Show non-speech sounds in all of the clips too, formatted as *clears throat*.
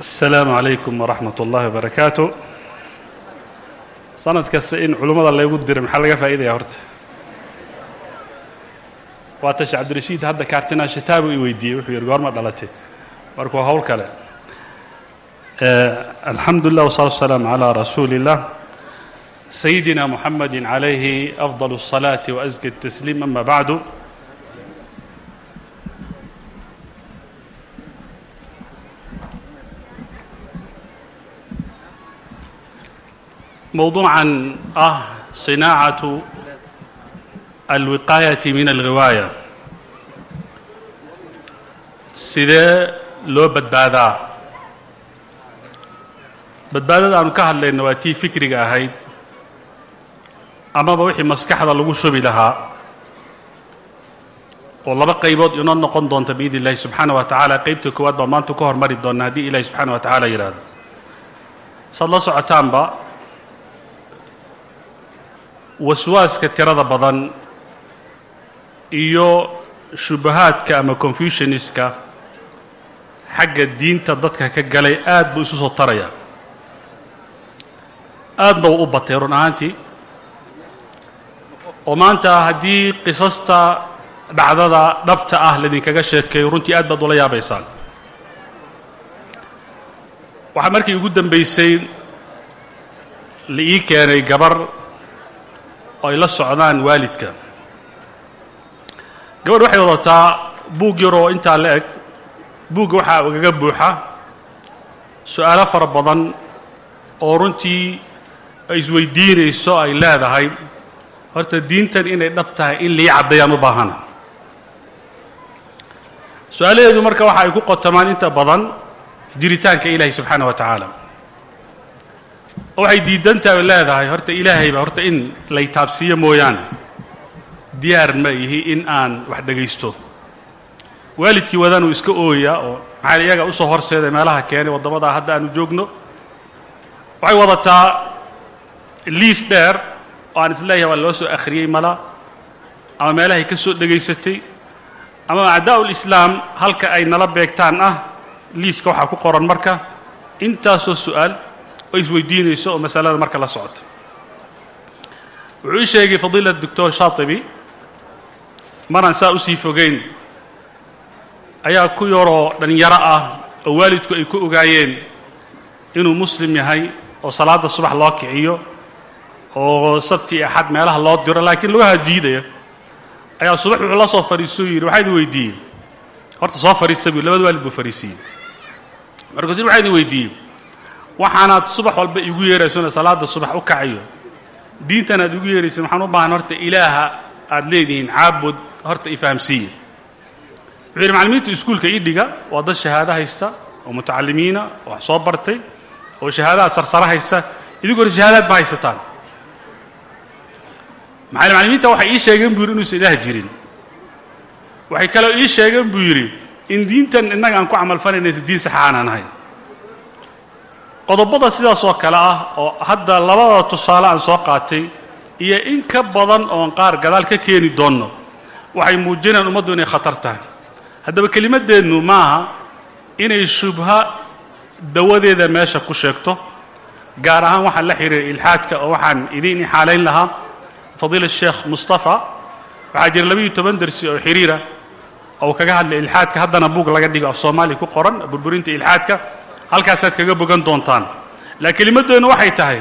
asalaamu calaykum waraxmat ullaahi wabarakaatu sanad kasta in culummada laygu diro maxaa laga faa'iidaya horta waa tashe cabdirashiid hadda kaartinaa shitaabu i weydiiyey wuxuu yidhi goorma dhalatay marka waa hawl kale alxamdu lilah wasalatu wasalaamu calaa rasuuli illah sayidina muxamadi calayhi afdal الصalaati waasga الtasliim ama bacdu Mowduucan ah صinaacatu alwiqaayati min alghiwaaya sidee loo badbaadaa? Badbaadada aanu ka hadlayno waa tii fikriga ahayd amaba wixii maskaxda lagu shubi lahaa oo laba qaybood inoo noqon doonta biidn illahi subxaana wa tacaala. Qaybta koowaad baa maanta ka hormari doona haddii ilahi subxaana wa tacaala yidhaahdo. Saad la socotaanba waswaaska tirada badan iyo shubahaadka ama confusioniska xagga diinta dadka ka galay aad buu isu soo taraya. Aadna uu u batay run ahaantii. Oo maanta haddii qisasta dhacdada dhabta ah laydinkaga sheekeeyo runtii aad baad ula yaabaysaan. Waxaa markii ugu dambaysay la ii keenay gabar oo ay la socdaan waalidka. Gabadh waxay wadataa buug yar oo intaa la eg. Buugga waxaa igaga buuxa. Su'aalo fara badan oo runtii ay isweydiinayso ay leedahay. Horta diintan inay dhab tahay in lii caddayaan u baahana su'aalaheedu marka waxa ay ku qotamaan inta badan jiritaanka ilaahay subxaana wa tacaala oo waxay diidantahay o leedahay horta ilaahayba horta in lay taabsiiyo mooyaane. Diyaar ma ihi in aan wax dhegaysto. Waalidkii wadaan uu iska ooyaa oo maxaa iyaga u soo horseeday meelaha keenay waddamadaa hadda aanu joogno waxay wadataa liis dheer oo aan is leeyahay waa loo soo akhriyey mala ama meelahay ka soo dhegaysatay ama acdaa'u lislaam halka ay nala beegtaan ah liiska waxaa ku qoran marka intaasoo su'aal oo isweydiinayso oo masalada marka la socota. Wuxuu sheegay fadiila doctor shaatibi maraan saa u sii fogeyn ayaa ku yaroo dhallinyaro ah oo waalidku ay ku ogaayeen inuu muslim yahay oo salaadda subax loo kiciyo oo sabti axad meelaha loo diro laakiin lugaha jiidaya ayaa subax wuxuu la soo fadhiisoo yidhi waxaa weydiiyey horta soo fadhiista buu labada waalid buu fadhiisiiyey markaasuu waxaa idin weydiiyey waxaanaad subax walba igu yeeraysona salaadda subax u kacayo diintan aad igu yeeraysa waxaan u baahan horta ilaaha aad leedihiin caabud horta ifahamsiiya wuxuu yidhi macallimiinta iskuulka ii dhiga waa dad shahaado haysta oo mutacallimiina oo wax soo bartay oo shahaadaha sarsara haysta idigu hore shahaadaad ma haysataan. Macallimiinta waxay ii sheegeen buu yidhi inuusan ilaah jirin. Waxay kaloo ii sheegeen buu yidhi in diintan innaga aan ku camalfalaynaysa diin saxa aanaan ahayn qodobada sidaas oo kale ah oo hadda labada tusaale aan soo qaatay iyo in ka badan oon qaar gadaal ka keeni doonno waxay muujinayaan ummaddu inay khatar tahay. Haddaba kelimaddeennu maaha inay shubha dawadeeda meesha ku sheegto gaar ahaan waxaan la xidhiira ilxaadka oo waxaan idiin ixaalayn lahaa fadiila sheekh mustafa. Waxaa jira labayo toban dersi oo xiriira oo kaga hadlay ilxaadka haddana buug laga dhigo af soomaaliya ku qoran burburinta ilxaadka halkaasaad kaga bogan doontaan. Laakiin kelimaddeennu waxay tahay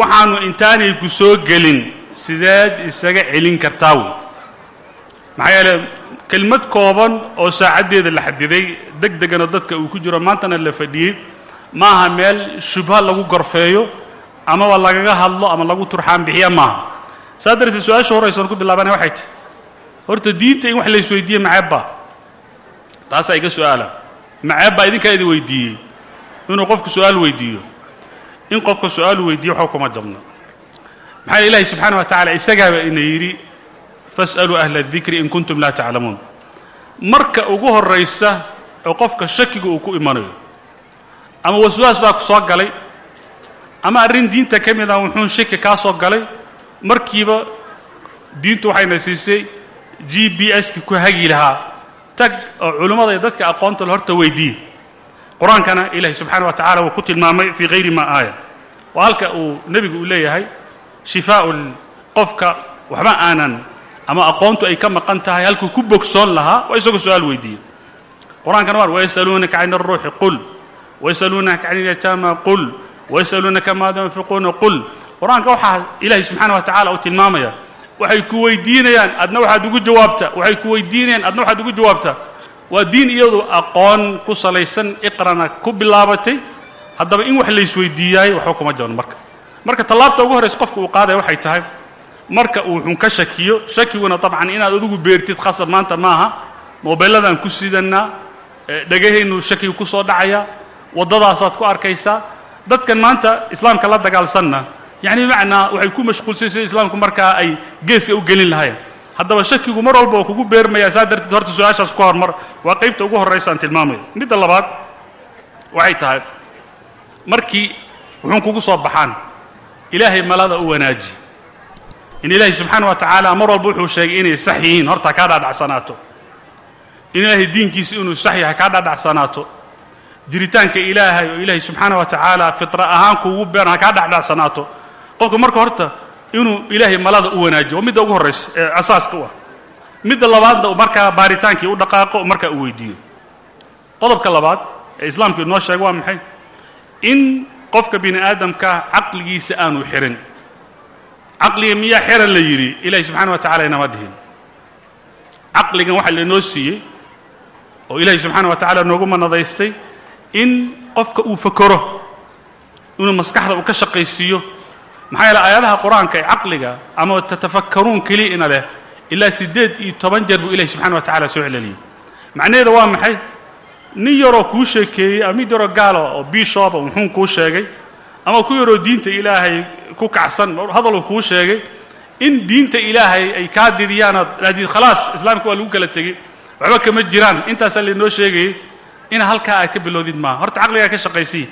waxaannu intaanay ku soo gelin sideed isaga celin kartaa wey maxaa yeele kelmad kooban oo saacaddeeda la xadiday deg deganoo dadka uu ku jiro maantana la fadhiyey maaha meel shubha lagu gorfeeyo amaba lagaga hadlo ama lagu turxaan bixiya maaha. Saa darteed su'aasha horaysoon ku bilaabanaya waxay tahay horta diinta in wax la isweydiiye maceebbaa taasaa iga su'aala. Maceebbaa idinkaa idin weydiiyey inuu qofku su'aal weydiiyo. In qofka su'aal weydiiyo waxba kuma jabno maxaa ilaahi subxaana wa tacala isagaaba ina yidhi fas'aluu ahla adikri in kuntum laa taclamuun. Marka ugu horraysa oo qofka shakiga uu ku imanayo ama waswaas baa ku soo galay ama arrin diinta ka mid ah wuxuun shaki kaa soo galay markiiba diintu waxayna siisay g b s ki ku hagi lahaa. Tag oo culummada iyo dadka aqoonta horta weydiiye qur'aankana ilahi subxaana wa tacala wuu ku tilmaamay fii kayri ma aaya. Oo halka uu nebigu uu leeyahay shifaaun qofka waxba aanan ama aqoontu ay ka maqan tahay halkuu ku bogsoon lahaa waa isagoo su'aal weydiiye qur'aankana waa wayasaluunaka can اruuxi qul. Wayasaluunaka can اlyataama qul. Wayasaluunaka maada yunfiquuna qul. Qur'aanka waxaa ilaahi subxaana wa tacala uu tilmaamaya waxay ku weydiinayaan adna waxaad ugu jawaabta waxay ku weydiinayaan adna waxaad ugu jawaabta waa diin iyadu aqoon ku salaysan iqrana ku bilaabatay. Haddaba in wax laysweydiiyaay waxba kuma jaban marka. Marka tallaabta ugu horraysa qofka uu qaadaya waxay tahay marka uu xun ka shakiyo shakiguna dabcan inaad adigu beertid khasab maanta maaha mobeelladaan ku sidannaa dhegahaynu shakiga ku soo dhacaya waddadaasaad ku arkaysaa dadkan maanta islaamka la dagaalsanna. Yacni bimacnaa waxay ku mashquulsay sida islaamku markaa ay geeska u gelin lahayen haddaba shakigu mar walba oo kugu beermaya saa darteed horta su'aashaas ku hormar. Waa qaybta ugu horraysa aan tilmaamaya midda labaad waxay tahay markii wuxuun kugu soo baxaan ilaahay malada u wanaaji. In ilaahay subxaana wa tacaala mar walba wuxuu sheegay inay sax yihiin horta kaa dhaadhacsanaato in ilaahay diinkiisa inuu sax yahay kaa dhaadhacsanaato jiritaanka ilaahay oo ilaahay subxaana wa tacaala fitra ahaan kuugu beeran ha kaa dhacdhacsanaato qofka marka horta inuu ilaahay malada u wanaajiyo. Waa midda ugu horraysa ee asaaska u ah. Midda labaadna markaa baaritaankii u dhaqaaqo markaa uu weydiiyo. Qodobka labaad ee islaamku inoo sheega waa maxay? In qofka bini aadamka caqligiisa aanu xirin. Caqliga miyaa xiran la yidhi? Ilaahay subxana wa tacala inama dhihin. Caqligan waxaa lainoo siiyey oo ilaahay subxaana wa tacala noogu manadaystay in qofka uu fakero inuu maskaxda uu ka shaqaysiiyo maxaa yeele aayadaha qur'aanka ee caqliga ama tatafakkaruun keliya ina leh ilaa siddeed iyo toban jeer buu ilahi subxana wa tacala soo celeliyey. macnaheeda waa maxay? nin yaroo kuu sheekeeyey ama mid yaroo gaalo oo bishoba muxuun kuu sheegay? ama ku yaroo diinta ilaahay ku kacsan hadaluu kuu sheegay? in diinta ilaahay ay kaa didiyaanaad laadiid khalaas islaamka waa lagu kala tegey waxba kama jiraan. intaasaa laynoo sheegayey ina halkaa aad ka bilowdid maaha. horta caqligaa ka shaqaysii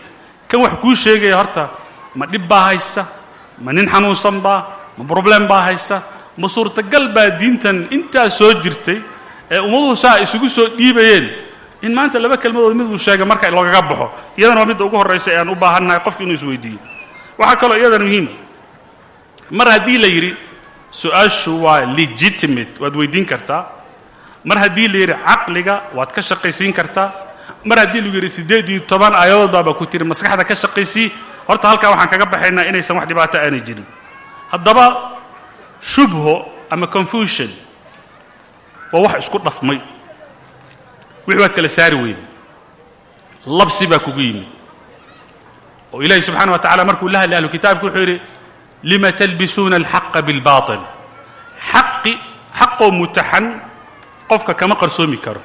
kan wax kuu sheegaya horta ma dhib baa haysta ma nin xanuunsan baa? Ma broblem baa haysta ma suurtagal baa diintan intaa soo jirtay ee ummaduhu saa isugu soo dhiibayeen? In maanta laba kelmadood miduu sheega marka loogaga baxo iyadana waa midda ugu horraysa ee aan u baahannahay qofki inuu isweydiiyo waxaa kaloo iyadana muhiima mar haddii la yidhi su'aashu waa legitimate waad weydiin kartaa. Mar haddii la yidhi caqliga waad ka shaqaysiin kartaa. Mar haddii lagu yidhi siddeed iyo toban aayadood baaba ku tiri maskaxda ka shaqaysii horta halkaa waxaan kaga baxaynaa inaysan wax dhibaato aanay jirin. Haddaba shubho ama confusion waa wax isku dhafmay. Wixii waad kala saari weyday labsi baa kugu yimid. Oo ilaahi subxaana wa tacala markuu la hadlay ahlu kitaabka wuxuu yidhi lima talbisuuna alxaqa bilbaatil? Xaqi xaqoo mutaxan qofka kama qarsoomi karo.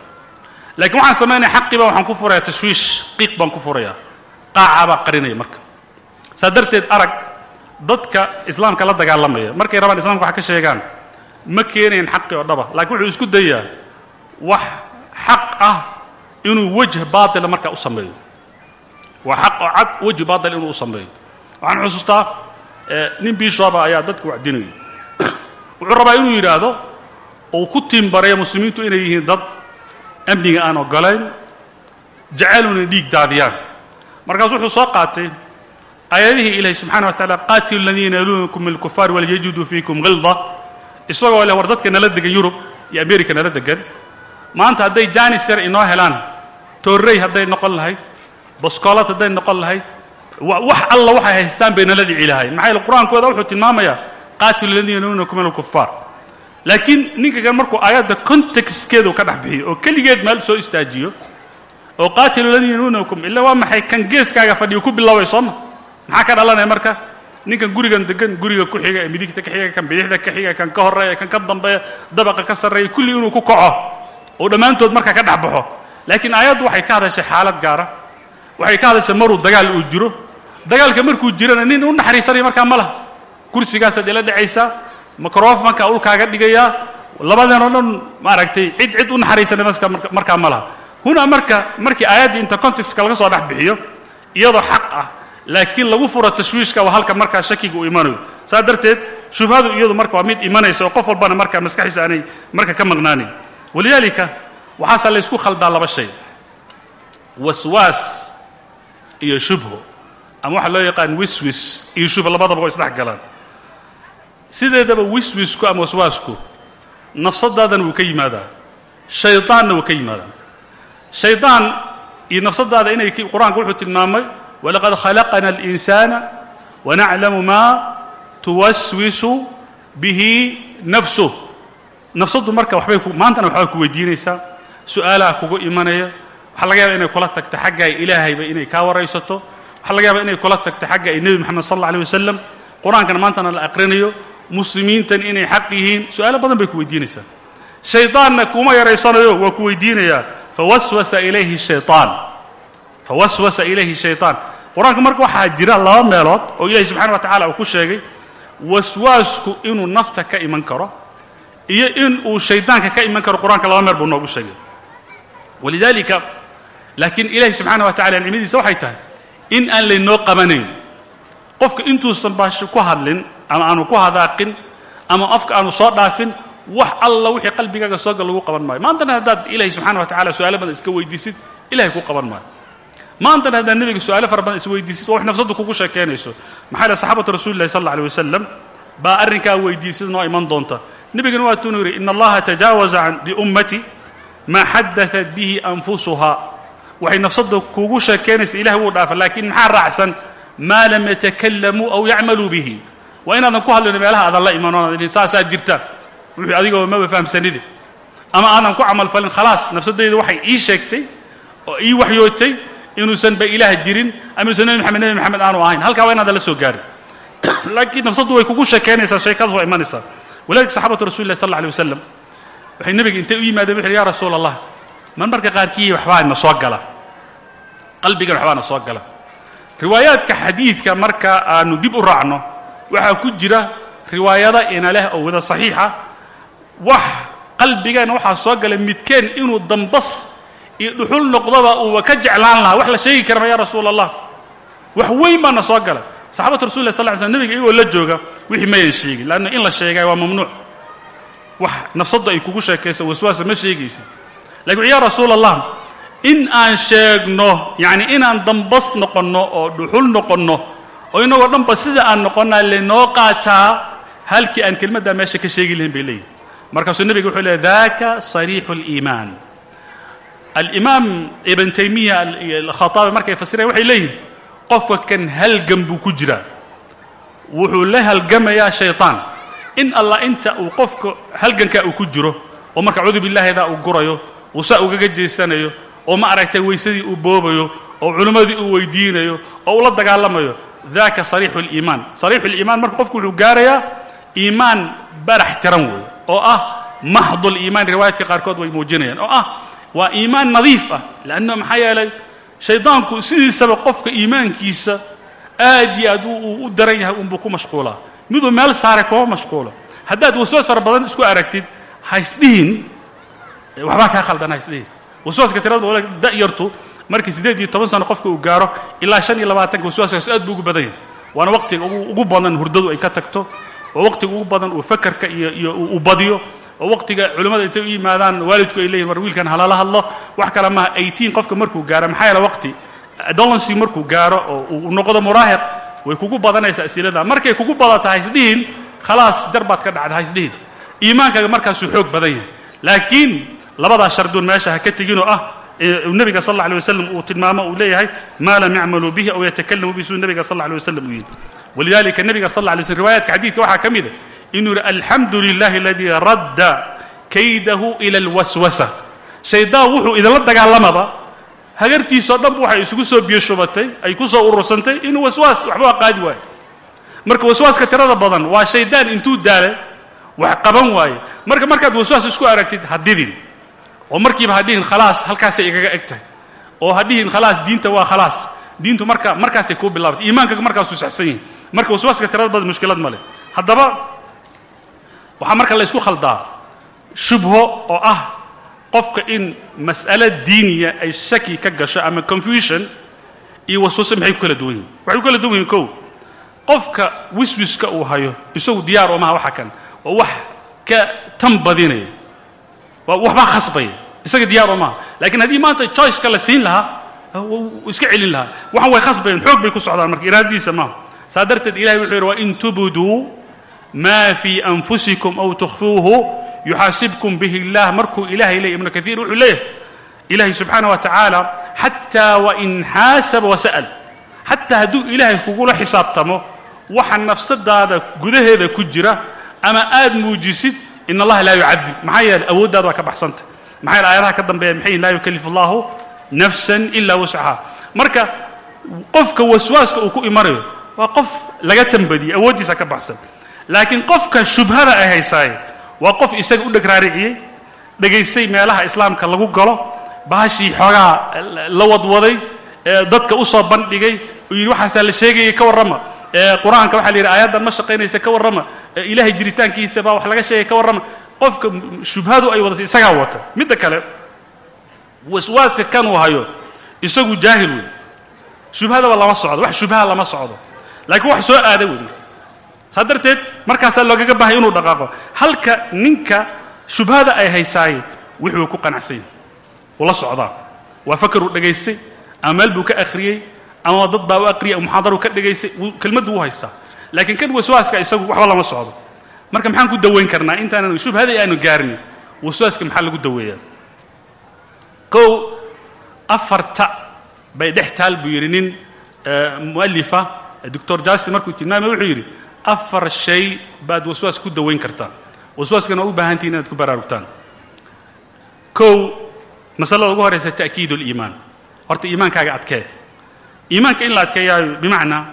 Laakiin waxaan samaynaya xaqiiba waxaan ku furayaa tashwiish qiiq baan ku furayaa. Qaacaa baa qarinaya marka saa darteed arag dadka islaamka la dagaalamaya. Markay rabaan islamka wax ka sheegaan ma keenayan xaqi oo dhaba. Laakiin wuxuu isku dayaa wax xaq ah inuu wejh baatila markaa u sameeyo. Waa xaq oo cad wejh baatil inuu u sameeyo. Waxaan xusuustaa nin biishooba ayaa dadku wacdinayay. Wuxuu rabaa inuu yidhaahdo uu ku tiimbaraya muslimiintu inay yihiin dad amniga aan ogolayn jacayluna dhiig daadiyaan. Markaasu wuxuu soo qaatay aayadihii ilaahi subxana wa tacala qaatilu ladiina yaluunakum min alkufaar walyajiduu fiikum hilda isagoo leh war dadka nala degan yurub iyo america nala degan maanta hadday janis yar inoo helaan toorrey hadday noqon lahayd baskoolad hadday noqon lahayd wax alla waxay haystaan bay nala dhici lahayn maxaa yaele qur'aankooda wuxuu tilmaamayaa qaatilu ladiina yaluunakum min alkufaar laakiin ninka kan markuu aayadda contextkeedu ka dhex bixiyo oo keligeed meel soo istaajiyo oo qaatilu ladiina yaluunakum illa waa maxay kan geeskaaga fadhiyo ku biloobay sooma maxaa ka dhalanaya marka? Ninkan gurigan degan guriga ku xiga ee midigta ka xiga kan bidixda ka xiga kan ka horreeya kan ka dambeeya dabaqa ka sarreeya kulli inuu ku kaco oo dhammaantood markaa ka dhex baxo laakiin aayaddu waxay ka hadashay xaalad gaara. Waxay ka hadashay maruu dagaal uu jiro. Dagaalka markuu jirana nin u naxariisanaya markaa ma laha. Kursigaasaad ila dhacaysaa microfonka ulkaaga dhigayaa labadeen oo dhan maaragtay cid cid u naxariisanay markaa ma laha. Hunaa marka markii aayaddii inta contextka laga soo dhex bixiyo iyadoo xaq ah laakiin lagu furo tashwiishka waa halka markaa shakiga uu imanayo. Saas darteed shubhadu iyadu marka waa mid imanaysa oo qof walbana markaa maskaxiisa aanay marka ka maqnaanayn walidaalika waxaasaa laysku khaldaa laba shay. Waswaas iyo shubho ama waxaa loo yaqaan wiswis iyo shubho labadaba waa isdhex galaan. Sideedaba wiswisku ama waswaasku nafsadaadana wuu ka yimaadaa. Shaydaanna wuu ka yimaadaa. Shaydaan iyo nafsadaada inay qur'aanku wuxuu tilmaamay walaqad khalaqana اlinsaana wanaclamu maa tuwaswisu bihi nafsuh nafsaddu marka waxbay maantana waxbaa ku weydiinaysaa su'aalaha kugu imanaya waxaa laga yaaba inay kula tagto xagga ilaahayba inay kaa waraysato waxaa laga yaaba inay kula tagto xagga ay nebi moxamed sal alla alay wasalam qur'aankana maantana la aqrinayo muslimiintan inay xaq yihiin su'aalo badan bay ku weydiinaysaa shaydaanna kuma yaraysanayo waa ku weydiinayaa fawaswasa ilayhi shayaan fawaswasa ilayhi shayطaan qur'aanka marka waxaa jira laba meelood oo ilahi subxana wa tacala uu ku sheegay waswaasku inuu nafta ka iman karo iyo in uu shaydaanka ka iman karo qur'aanka laba meel buu noogu sheegay. Walidaalika laakiin ilahi subxaana wa tacala nicmadiisa waxay tahay in aan laynoo qabanayn. Qofka intuusan baash ku hadlin ama aanu ku hadaaqin ama afka aanu soo dhaafin wax alla wixii qalbigaaga soogal lagu qaban maayo. Maantana haddaad ilahi subxana wa tacala su'aalo badan iska weydiisid ilahay ku qaban maayo maantana haddaad nebiga su'aalo fara badan isweydiisid waa wax nafsaddu kugu sheekaynayso maxaa yidhaha saxaabatu rasuli llahi sal alla alay wasalam baa arrinkaa weydiisid noo iman doonta. Nebigana waa tuunu yidhi ina allaha tajaawaza liummati maa xadadat bihi anfusuhaa waxay nafsadda kugu sheekaynaysa ilahay wuu dhaafa laakiin maxaa raacsan? Maa lam yatakalamuu aw yacmaluu bihi. Waa inaadan ku hadlino meelaha aadan la iman oonad saasaa jirta. Wuxuu adigoo maba fahamsanide ama aadan ku camalfalin khalaas nafsadayda waxay ii sheegtay oo ii waxyootay inuusan ba ilaah jirin ama inuusan nebi maxamed nebi maxamed aanu ahayn. Halkaa waa inaadan la soo gaarin. *clears throat* Laakiin nafsaddu way kugu sheekaynaysaa sheekadaas waa imanaysaa. Walidalika saxaabatu rasuli lah sal alla alay wasalam waxay nebiga intay u yimaadeen wuxu ya rasuula allah man marka qaarkii waxbaa na soo gala. Qalbigan waxbaa na soo gala. Riwaayaadka xadiidka marka aanu dib u raacno waxaa ku jira riwaayada ina leh oo wada saxiixa. Wax qalbigeena waxaa soo gala midkeen inuu dambas iyo dhuxul noqdoba uuba ka jeclaan lahaa wax la sheegi karama ya rasuula allah wax weyn baana soo gala. Saxaabatu rasul lah sal ly slm nebiga iyagoo la jooga wixii mayan sheegin leanna in la sheegay waa mamnuuc. Wax nafsadda ay kugu sheekaysa waswaasa ma sheegaysid wuxu ya rasuula allah in aan sheegno yacni inaan dambas noqonno oo dhuxul noqonno oo inagoo dhanba sida aan noqonnaa laynoo qaataa halkii aan kelmaddaa meesha ka sheegi lahayn bay leeyihiin markaasuu nebiga wuxuu leey daka sariixu اliimaan alimaam ibn taymiya alkhaaabi markay fasireen waxay leeyihin qofka kan halgam buu ku jiraa wuxuu la halgamayaa shayطaan in allah inta uu qofka halgankaa uu ku jiro oo marka cudu billahidaa uu gurayo uu saa ugaga jeesanayo oo ma aragtay weysadii uu boobayo oo culimmadii uu weydiinayo oo uu la dagaalamayo daka sariixu اliimaan sariixu اliimaan marka qofku wuxuu gaarayaa iimaan barax tiran weey oo ah maxdu liimaan riwaayaadka qaarkood way muujinayaan oo ah waa iimaan nadiif ah leanna maxaa yeelay shaydaanku sidiisaba qofka iimaankiisa aad iyo aad uu u daran yahay unbuu ku mashquulaa. Miduu meel saaray kuma mashquulo. Haddaad waswaas fara badan isku aragtid haysdhihin waxbaa kaa khaldan haysdhihin waswaaska tirada da'yartu markii siddeed iyo toban sano qofka uu gaaro ilaa shan iyo labaatanka waswaaskaas aad buu ugu badan yahay. Waana waqtiga ugu badan hurdadu ay ka tagto oo waqtiga ugu badan uu fakarka iyo iyo uu badiyo oo waqtiga culimmada intay u yimaadaan waalidku ay leeyihiin war wiilkan halala hadlo wax kale maaha eighteen qofka markuu gaaro maxaa yeele waqti? Adolescy markuu gaaro oo uu noqdo muraahiq way kugu badanaysaa asilada markay kugu badata haysdhihin khalaas jar baad ka dhacda haysdhihin iimaankaaga markaasuu xoog badan yahay. Laakiin labadaa sharduun meesha ha ka teginoo ah nebiga sal alla alay wasalam uu tilmaamo uu leeyahay maa lam yacmaluu bihi aw yatakalamu bihi suu nebiga sal alla alay wasalam uu yidhi walidalika nebiga sal alla alay slm riwaayaadka xadiidka waxaa ka mid a inuu yidhi alxamdu lilahi aladii radda kaydahu ila alwaswasa. Shaydaan wuxuu idinla dagaalamaba hagartiisao dhanba waxay isugu soo biyo shubatay ay ku soo urursantay inuu waswaas waxbaa qaadi waayo. Marka waswaaska tirada badan waa shaydaan intuu daalay wax qaban waaye. Marka markaad waswaas isku aragtid hadidin oo markiiba hadhihin khalaas halkaasay igaga eg tahay. Oo hadhihin khalaas diinta waa khalaas. Diintu marka markaasay kuu bilaabatay iimaankaga markaasuu saxsan yahay marka waswaaska tirada badan mushkilad ma leh. Haddaba waxaa marka la ysku khaldaa shubho oo ah qofka in mas'alo diiniya ay shaki ka gasho ama confusion iyo waswase maxay ku kala duwan yihiin waxay ku kala duwan yihiin kow. Qofka wiswiska uu hayo isagu diyaar maha waxa kan oo wax ka tan badinaya. Waxbaa khasbaya isaga diyaar oo maaha. Lakiin haddii maanta choiceka la siin lahaa iska celin lahaa. Waxan way khasbayeen xoog bay ku socdaan marka iraadadiisa maaha saa darteed ilahay wuxuu yidhi wain tubduu ma fii anfusikum aw tukhfuuhu yuxaasibkum bihi اllah markuu ilahay leeyay ibnu kaiir wuxuu leeyahay ilahay subxaana wa tacaala xataa wain xaasaba wasa'l xataa hadduu ilaahay kugula xisaabtamo waxa nafsadaada gudaheeda ku jira ama aad muujisid in allaha laa yucadib maxaa yeele awooddaada waa ka baxsanta. Maxaa yeele aayadaha ka dambeeya maxay laa yukallifu allahu nafsan ilaa wascaha marka qofka waswaaska uu ku imanayo waa qof laga tambadiyey awooddiisa ka baxsan. Laakiin qofka shubhada ay haysaaye waa qof isaga u dheg raariciyey meelaha islaamka lagu galo bahashii xoogaha la wadwaday dadka u soo bandhigay uu yidhi waxaasaa la sheegayay ka warrama. Qur'aanka waxa la yidhi aayaddan ma shaqaynaysa ka warrama. Ilaahay jiritaankiisa baa wax laga sheegay ka warrama. Qofka shubhadu ay wadatay isagaa wata. Midda kale waswaaska kanuu hayo isagu jaahil wey shubhadaba lama socdo wax shubhaha lama socdo laakiin wax soo aada wey saa darteed markaasaa loogaga bahay inuu dhaqaaqo. Halka ninka shubhada ay haysaaye wixuu ku qanacsan uu la socdaa. Waa fakaruu dhegaystay ama meel buu ka akhriyey ama dad baa u aqriyay muxaadaru ka dhegaystay kelmaddu u haystaa laakiin kan waswaaska isagu waxba lama socdo. Marka maxaan ku daweyn karnaa intaanan shubhadii aanu gaarnin waswaaska maxaa lagu daweeyaa? Kow afarta bay dhex taal buu yidhi nin mu'alifa doctor jasi markuu tilmaamay wuxuu yidhi afar shay baad waswaas ku daweyn kartaa waswaaskana waa u baahantihin inaad ku baraarugtaan. Kow masalada ugu horaysa ta'kiid اliimaan horta iimaankaaga adkee. Iimaanka in la adkeeyaayo bimacnaa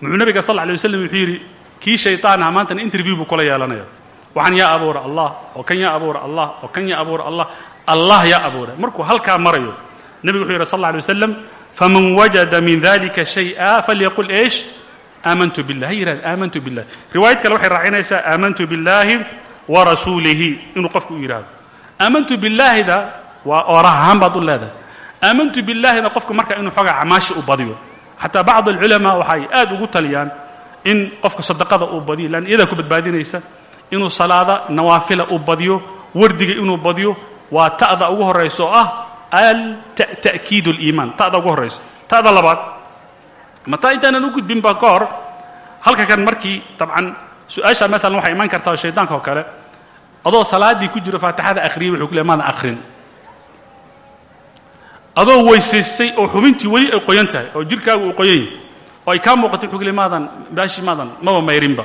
muxuu nabiga sal lla lay waslam wuxuu yidhi kii shayطaan ah maantana interview buu kula yeelanaya waxaan yaa abuura allah oo kan yaa abuura allah oo kan yaa abuura allah. Allah yaa abuura. Markuu halkaa marayo nebigu wuxuu yidhi sal lla alay waslam faman wajada min dalika shay'a falyaqul eesh aamantu billah ha aamantu billah riwaayad kale waxay raacinaysaa aamantu biاllaahi wa rasuulihi inuu qofku u yidhahdo aamantu billaahida waa oorah ahaan baad u leedahay aamantu billaahina qofku marka inuu xoogaa camaashi u badiyo xataa bacd alculamaa waxay aad ugu taliyaan in qofka sadaqada uu badiyo leann iyadaa ku badbaadinaysa inuu salaada nawaafila uu badiyo wardiga inuu badiyo waa ta'da ugu horraysa oo ah alta'kiid اliimaan ta'da ugu horraysa ta'da labaad. Mataa intaanan u gudbin ba ka halka kan markii dabcan su'aasha maalan waxay iman kartaa shaydaanka oo kale adoo salaaddii ku jiro faatixada akhriyay wuxuu ku leey maadan akhrin. Adoo weysaystay oo xubintii weli ay qoyan tahay oo jirkaagu uu qoyan yahay oo ay kaa muuqatay wuxuu ku maadan baashi maadan maba mayrinba.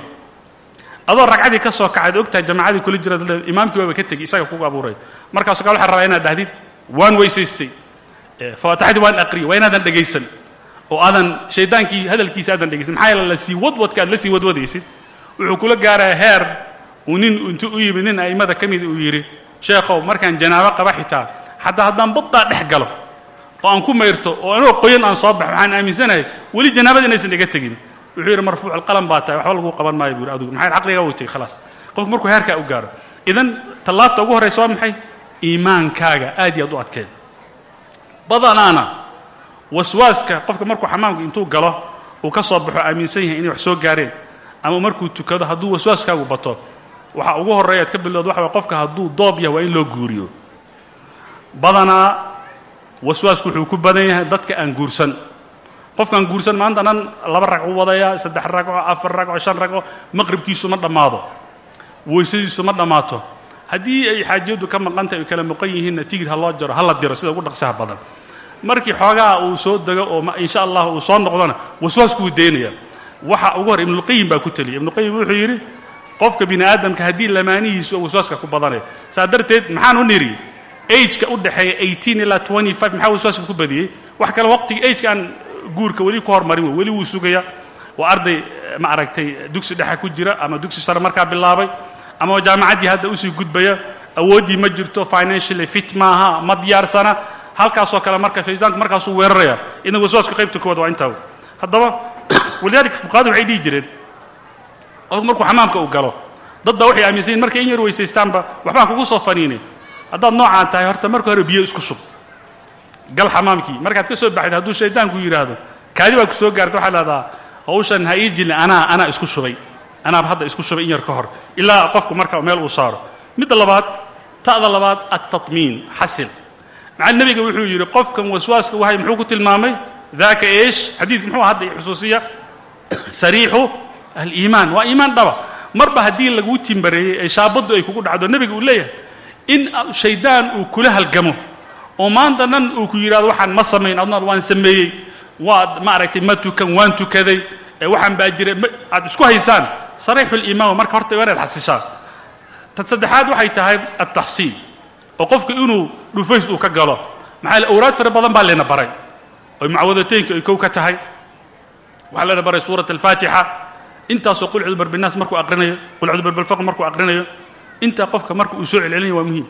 Adoo ragcadii ka soo kacayd og tahay jamaacadii kula jira imaamkii waaba ka tegi isaga kugu abuuray. Markaaso kale waxaa rabaa inaad dhahdid waan weysaystay faatixadii waan aqriyay waa inaadan dhegaysan oo aadan shaydaankii hadalkiisa aadan dhegaysan maxaa yeele la sii wadwadka aad la sii wadwadaysid? Wuxuu kula gaarayaa heer uu nin intuu u yimid nin a'immada ka mida uu yidhi sheekhow markaan janaabo qaba xitaa. Xataa haddaan baddaa dhex galo oo aan ku mayrto oo anoo qoyan aan soo baxo waxaan aaminsanahay weli janaabada inaysan iga tegin. Wuxuu yidhi marfuuc alqalam baa tahay waxba laguu qaban maayo buu yidhi adugu maxay caqligaa tegey khalaas. Qofku markuu heerkaa u gaaro idan tallaabta ugu horraysa waa maxay iimaankaaga aad iyo aad u adkeen badanaana waswaaska qofka markuu xamaamka intuu galo uu ka soo baxo aaminsan yahay inay wax soo gaareen ama markuu tukado hadduu waswaaskaagu bato waxa ugu horreeya ad ka bilowda waxa way qofka hadduu doob yahay waa in loo guuriyo. Badanaa waswaasku wuxuu ku badan yahay dadka aan guursan. Qofkaan guursan maanta dhan laba ragcu wadaya saddex ragco afar ragco shan ragco maqribkiisu ma dhammaado. Weysadiisu ma dhammaato haddii ay xaajiyaddu ka maqan tahay ay kala maqan yihiinna tigid ha loo jaro ha la diro sida ugu dhaqsaha badan. Markii xoogaa uu soo dego oo insha allah uu soo noqdona waswaasku wuu daynaya waxa ugu hor ibnuqayim baa ku teliyay ibnuqayim wuxuu yidhi qofka bini aadamka haddii lamaanihiisu oo waswaaska ku badanaya saa darteed maxaan u niri ageka u dhexeeya ilaa maxaa waswaaska ku badiyey? Wax kale waqtiga ageka aan guurka weli ku hormarin weli wuu sugaya. Waa arday ma aragtay dugsi dhexe ku jira ama dugsi sare markaa bilaabay ama jaamacaddii hadda u sii gudbaya awooddii ma jirto financially fit maaha ma diyaarsana. Halkaasoo kale marka shaydaanku markaasuu weeraraya. Idan waswaaska qaybta koowaad waa intaa haddaba *clears throat* walidaalika fuqahadu waxay dhihi jireen qofku markuu xamaamka uu galo dad baa waxay aaminsan markay in yar weysaystaanba waxbaan kugu soo faniinay. Haddaad noocaan tahay horta marka hore biyo isku shub gal xamaamkii. Markaad ka soo baxayd hadduu shaydaanku yidhaahdo kaadi baa ku soo gaarta waxaad lahdaa hawshan ha ii jilin anaa anaa isku shubay anaaba hadda isku shubay in yar ka hor ilaa qofku marka meel uu saaro. Midda labaad ta'da labaad altatmiin xasil. Maca nebiga wuxuu yidhi qofkan waswaaska wahay muxuu ku tilmaamay? Daaka eesh. Xadiidku muxuu hadda xusuusiya. Sariixu aliimaan. Waa iimaan dhaba. Marba haddii laguu timbareeyey ee shaabaddu ay kugu dhacdo nebiga uu leeyahay in shaydaan uu kula halgamo oo maanta dhan uu ku yidhahdo waxaan ma samayn adnaad waan sameeyey. Waad ma aragtay ma tukan waan tukaday. Waxaan baa jiray aad isku haysaan sariixu liimaan marka horta waa inaad xasishaan tan saddexaad waxay tahay altaxsiin oo qofka inuu dhufays uu ka galo. Maxaa awraad fara badan baa layna baray. Oy mucawadateynka ay kow ka tahay. Waxaa layna baray suurat alfaatixa. Intaasoo qul cudu barbinaas markuu aqrinayo qul cudu barbalfaqr markuu aqrinayo intaa qofka marka uu soo celcelinaya waa muhiim.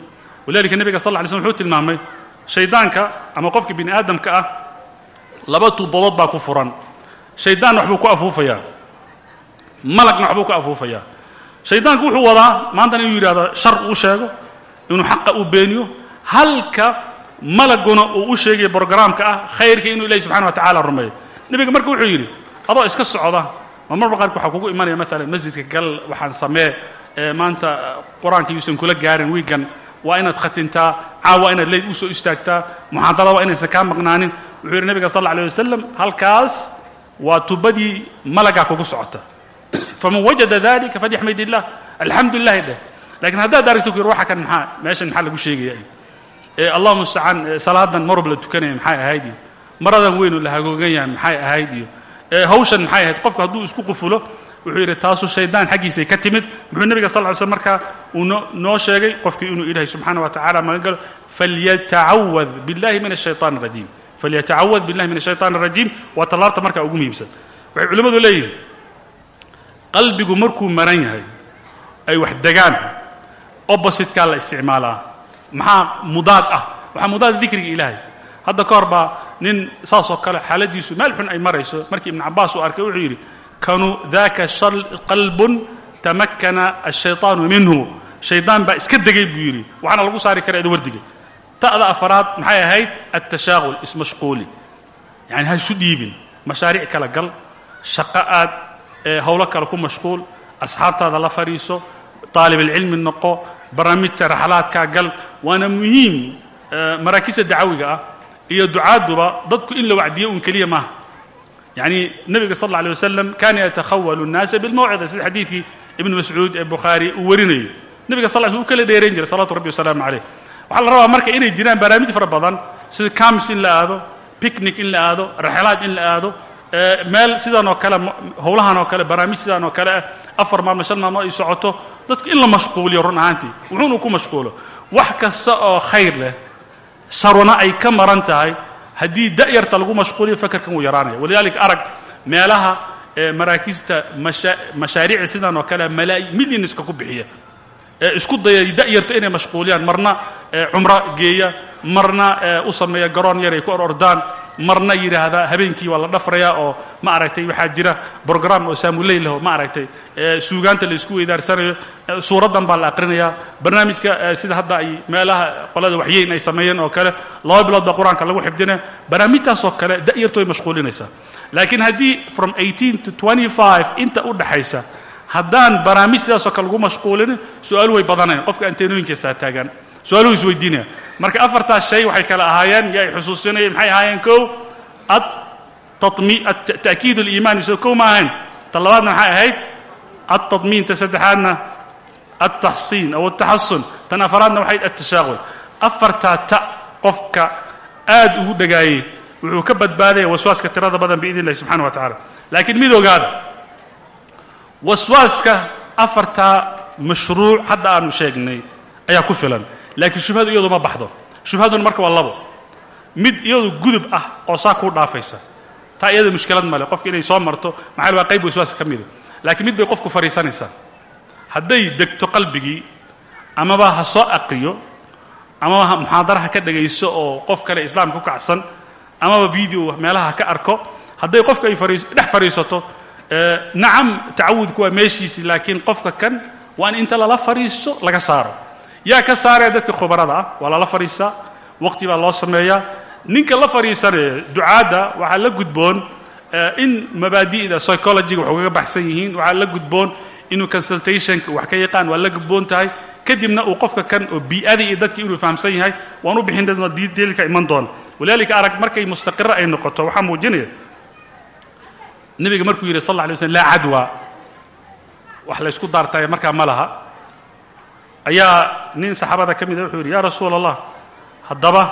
Walidalika nebiga sal lla ly slm wuxuu tilmaamay shaydaanka ama qofka bini aadamka ah laba tuubadood baa ku furan. Shaydaan waxbuu ku afuufayaa malagna waxbuu ku afuufayaa shaydaanku wuxuu wadaa maantana inuu yidhahdo shar uu sheego inuu xaqa uu beeniyo halka malaguna uu u sheegaya brogaraamka ah khayrka inuu ilahi subxana wa tacala rumeeyo nebiga marka wuxuu yidhi adoo iska socda ma marba qaarka waxaa kugu imanaya maalan masjidka gal waxaan samee ee maanta qur'aanka yuusan kula gaarin wiigan. Waa inaad khatintaa caawa inaad leyd u soo istaagtaa muxaadarada waa inaysan kaa maqnaanin. Wuxuu yidhi nebiga sal alla alay wasalam halkaas waa tubadii malagaa kugu socota faman wajada dalika falyaxmid illah alxamdu lilahi dheh lakiin haddaad aragto ku yir waxa kan maxaa meeshan maxaa lagu sheegaya ee allah mustacaan salaadan marwab la tukanaya maxay ahayd iyo maradan weyn oo la hagoogan yahay maxay ahayd iyo ee hawshan maxay ahayd qofku hadduu isku qufulo wuxuu yidhi taasu shaydaan xaggiisay ka timid muxuu nebiga sal ly slm markaa uu no noo sheegay qofkii inuu ilaahay subxaana wa tacala magan galo falyatacawad billahi min ashayطan الrajiim falyatacawad billahi min ashayطan الrajiim waa tallaabta markaa ugu muhiimsan waxay culimmadu leeyihin qalbigu markuu maran yahay ay wax degaan oppositkaa la isticmaalaa. Maxaa mudaad ah? Waxaa mudaada dikriga ilaahay. Hadda ka hor baa nin saasoo kale xaaladiisu meel xun ay marayso. Markii ibnu cabaas uu arkay wuxuu yidhi kanu daka qalbun tamakkana ashayطaanu minhu. Shaydaan baa iska degay buu yidhi. Waxaana lagu saari kara wardiga. Ta'da afaraad maxay ahayd? Altashaaqul ismashquuli. Yani ha isu dhiibin. Mashaariic kala gal. Shaqo aad howlo kale ku mashquul asxaabtaada la fadhiiso طaalibاlcilmi noqo barnaamijta raxlaadkaa gal waana muhiim maraakista dacawiga ah iyo ducaaduba dadku in la wacdiyo un keliya maaha yani nebiga sal اlla alيه wasalam kana yatakhawalu الnaasa biاlmawcida sida xadiidkii ibn mascuud ee bukhaari uu warinayo nebiga sal sl u kala dheerayn jiray salawatu rabbi wasalaamu calayh waxaa la rabaa marka inay jiraan barnaamij fara badan sida camis in la aado picnic in la aado raxlaad in la aado meel sidan oo kale howlahan oo kale barnaamij sidan oo kale ah afar maalmo shan maalmo ay socoto dadku in la mashquuliyo run ahaantii wuxuunu ku mashquulo. Wax kasta oo khayr leh sharuna ay ka maran tahay haddii da'yarta lagu mashquuliyo fakerkan wuu yaraanaya walidaalika arag meelaha maraakista mashaariicda sidan oo kale malaayi millionska ku bixiya. Ee isku daya da'yarto inay mashquuliyaan. Marna cumro geeya marna u sameeya garoon yar ay ku or ordaan marna yidhaahda habeenkii waa la dhafrayaa oo ma aragtay waxaa jira brogram oo saamuleyl oo ma aragtay suugaanta la isku weydaarsanayo suuraddan baa la aqrinayaa. Barnaamijka sida hadda ay meelaha qolada waxyeyn ay sameeyeen oo kale laba bilood baa qur'aanka lagu xifdinaya barnaamijtaasoo kale da'yarto way mashquulinaysaa laakiin haddii from to inta u dhaxaysa haddaan barnaamij sidaasoo kale lagu mashquulin su'aalu way badanayan qofka anteenooyinkaistaa taagan su'aaluhu is weydiinaya marka afartaas shay waxay kale ahaayeen yaa ay xusuusinayeen maxay ahaayeen kow? Ta'kiid اliimaani soo kow ma ahayn. Ta labaadna maxay ahayd? Altaطmiin ta saddexaadna altaxsiin aw altaxasun tan afaraadna waxay altashaaqul afartaa ta qofka aad ugu dhagaayey wuxuu ka badbaadaya waswaaska tirada badan biidn illahi subxana wa tacala laakiin mid ogaada waswaaska afartaa mashruuc hadda aanu sheegnay ayaa ku filan laakiin shubhadu iyadu ma baxdo. Shubhaduna marka waa labo. Mid iyadu gudub ah oo saa kuu dhaafaysa. Taa iyada mushkilad male qofka inay soo marto maxaa waa qayb waswaas ka mida laakiin mid bay qofku fadhiisanaysaa hadday degto qalbigii amaba ha soo aqriyo amaba ha muxaadara ha ka dhagayso oo qof kale islaamka ku kacsan amaba video meelaha ha ka arko hadday qofka ay dhex fadhiisato nacam tacawudku waa meeshiisii laakiin qofka kan waa in inta lala fadhiisto laga saaro yaa ka saaraya dadka khubarada ah waa lala fadhiistaa waqti baa loo sameeyaa ninka la fadhiisanaya ducaadda waxaa la gudboon in mabaadi'da wax ugaga baxsan yihiin waxaa la gudboon inuu consultationka wax ka yaqaan waa la gudboon tahay. Kadibna uu qofka kan oo bii'adii iyo dadkii inuu fahamsan yahay waan u bixin doona diilka iman doona walidaalika arag markay mustaqiro ay noqoto waxaa muujinaya nebiga markuu yidhi sal alla alay slm laa cadwa. Wax la ysku daartaye markaa ma laha ayaa nin saxaabada ka mida wuxuu yidhi ya rasuula allah haddaba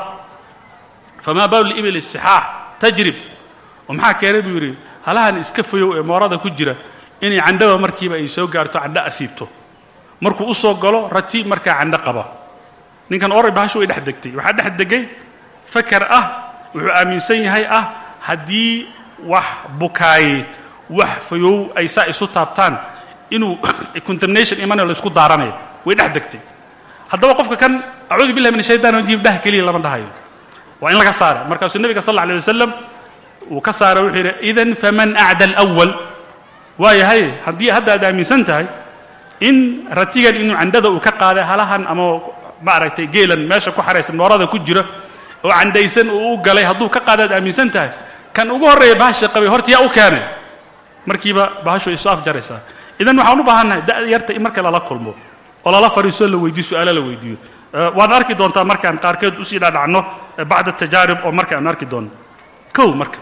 famaa baalu libil isixaax tajrib. Oo maxaa keenay buu yidhi halahan iska fayow ee moorada ku jira inay candhaba markiiba ay soo gaarto candho asiibto. Markuu u soo galo rati markaa candho qaba. Ninkan oray bahashu way dhex degtay. Waxaa dhex degay fakar ah wuxuu aaminsan yahay ah haddii wax bukaaye wax fayow ay saa isu taabtaan inuu *coughs* contamination la isku daaranayo way dhex degtay. Haddaba qofka kan acuudu billahi min ashaytan rajim dhah keliya lama dhahayo. Waa in laga saara markaasuu nebiga sal alla alay wasalam uu ka saara wuxuu yidhi idan faman acda alawal waayahay haddii hadda aad aaminsan tahay in ratigan inuu candhada uu ka qaaday halahan ama maaragtay geelan meesha ku xaraysan moorada ku jira oo candhaysan uu u galay hadduu ka qaada aad aaminsan tahay kan ugu horreeya bahasha qabay horta yaa u keenay. Markiiba bahashu ay soo afjaraysaa. Idan waxaan u baahannahay da yarta in marka lala kulmo oo fariiso la weydiyo su'aalo la weydiiyo waan arki doontaa markaan qaarkeed u sii dhadhacno bacda tajaarib oo marka aan arki doono kow marka.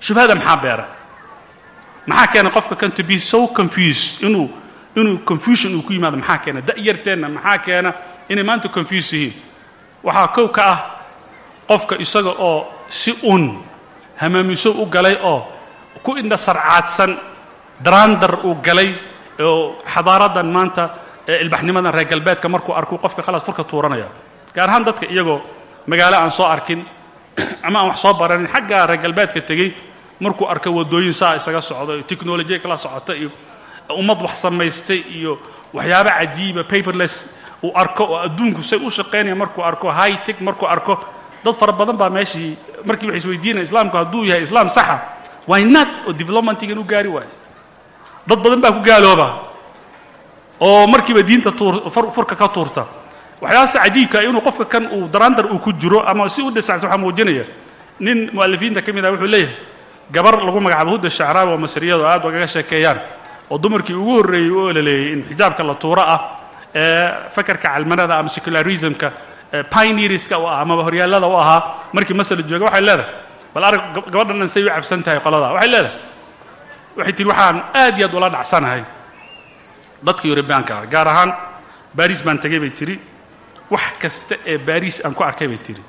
Shubhada maxaa beera? Maxaa keena qofka kan to be so confused inuu inuu confusion uu ku yimaado maxaa keena? Da'yarteenna maxaa keena? Inay maanta confuse yihiin. Waxaa kow ka ah qofka isaga oo si un hamaamiso u galay oo ku indha sarcaadsan daraandar uu galay oo xadaaradan maanta ee ilbaxnimadan reer galbeedka markuu arkuu qofka khalaas furka tuuranaya gaar ahaan dadka iyagoo magaalo aan soo arkin *clears throat* ama aan wax soo baranin xagga reer galbeedka tegey markuu arko waddooyin saa isaga socdo iyo technolojiya kala socota iyo ummad wax samaystay iyo waxyaabo cajiiba paperless uu arko oo adduunku say u shaqaynaya markuu arko high tech markuu arko dad fara badan baa meeshii markii waxay isweydiinaya islaamku hadduu yahay islaam saxa why not? oo developmentigan u gaari waayo dad badan baa ku gaalooba oo markiiba diinta furka ka tuurta. Waxyaabase cajiibka inuu qofka kan uu daraandar uu ku jiro ama si u dhisacsan waxaa muujinaya nin mu'alifiinta ka mid ah wuxuu leeyahay gabar lagu magacaabo hudda shacraawi oo masriyadu aad ugaga sheekeeyaan oo dumarkii ugu horreeyey u olaleeyey in xijaabka la tuuro ah ee fakarka calmanada ama secularismka pioneerska u ah amaba horyaallada u ahaa markii masala jooga waxay leedahay bal arag gabadhan say u cabsan tahay qoladaa waxay leedahay waxay tihi waxaan aad iyo aad ula dhacsanahay. Dadka yurubiyaanka ah gaar ahaan baris baan tegay bay tihi wax kasta ee baris aan ku arkay bay tihi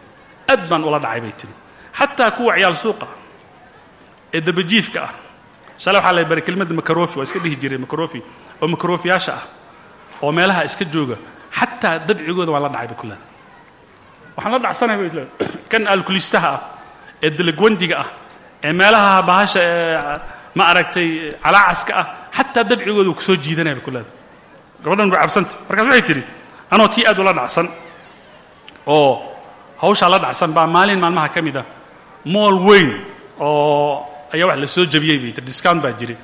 aad baan ula dhacay bay tihi xataa kuwa ciyaal suuqa ee dabajiifka ah. Shalay waxaa la baray kelmadda makarofi waa iska dhihi jiray makarofi oo makarofiyaasha ah oo meelaha iska jooga xataa dabcigooda waan la dhacay bay ku leedahay. Waxaan la dhacsanahay bay leedahay. *clears throat* Kan alkulistaha ah ee dalagwandiga ah ee meelaha bahasha ee ma aragtay calaacaska ah xataa dabcigooda ku soo jiidanaya bay ku leedahay. Gabadhan way cabsanta markaas waxay tidhi anoo tii aad ula dhacsan oo hawshaa la dhacsan baa maalin maalmaha ka mid ah mool weyn oo ayaa wax la soo jabiyey bay tir discount baa jiray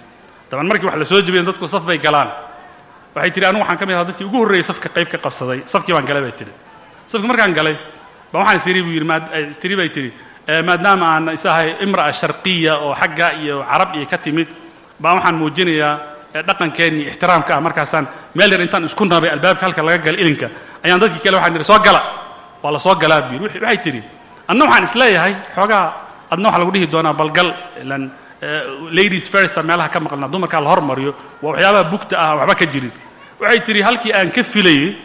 daban markii wax la soo jabiyen dadku saf bay galaan. Waxay tihi anigu waxaan ka mid ahaa dadkii ugu horreeyey safka qayb ka qabsaday. Safkii baan galay bay tihi safkii markaan galay ba waxaan istiri buu yidhi istiri bay tihi maadaama aan isahay imra'a sharqiya oo xagga iyo carab iyo ka timid baa waxaan muujinayaa dhaqankeenni ixtiraamka ah. Markaasaan meel yar intaan isku nabay albaabka halka laga gala ilinka ayaan dadkii kale waxaan idhi soo gala. Waa la soo galaa yidhi. Waxay tidhi adna waxaan is leeyahay xoogaa adna waxaa lagu dhihi doonaa balgal ilan ladies firsta meelaha ka maqlnaa dumarkaa la hormariyo waa waxyaabaha bugta ah waxba ka jirin. Waxay tidhi halkii aan ka filayey